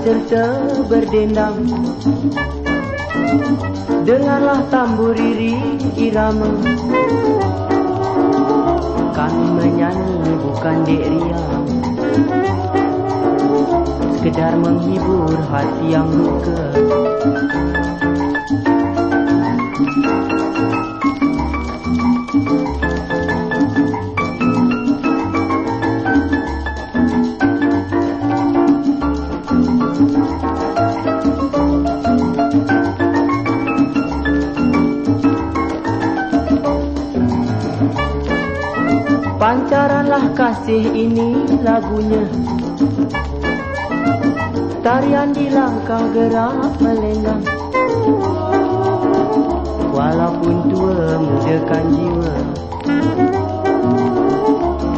serta berdendam. Dengarlah tambur riri irama. Kami menyanyi bukan dek riang Sekedar menghibur hati yang luka Pancaranlah kasih ini lagunya. Tarian di langkah gerak melenggang Walaupun tua mudakan jiwa.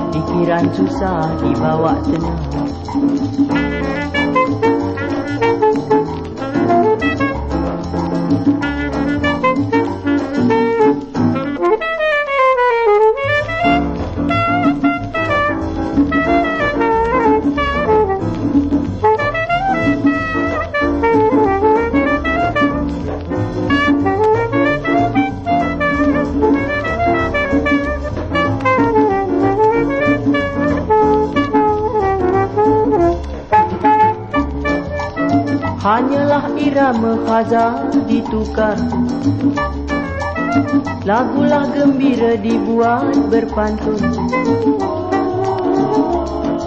Pikiran susah dibawa tenang Hanyalah irama khazar ditukar. Lagulah gembira dibuat berpantun.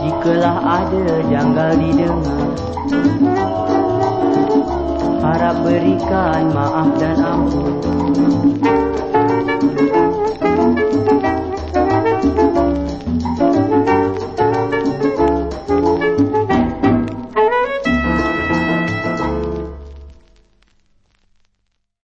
Jikalah ada janggal didengar. Harap berikan maaf dan ampun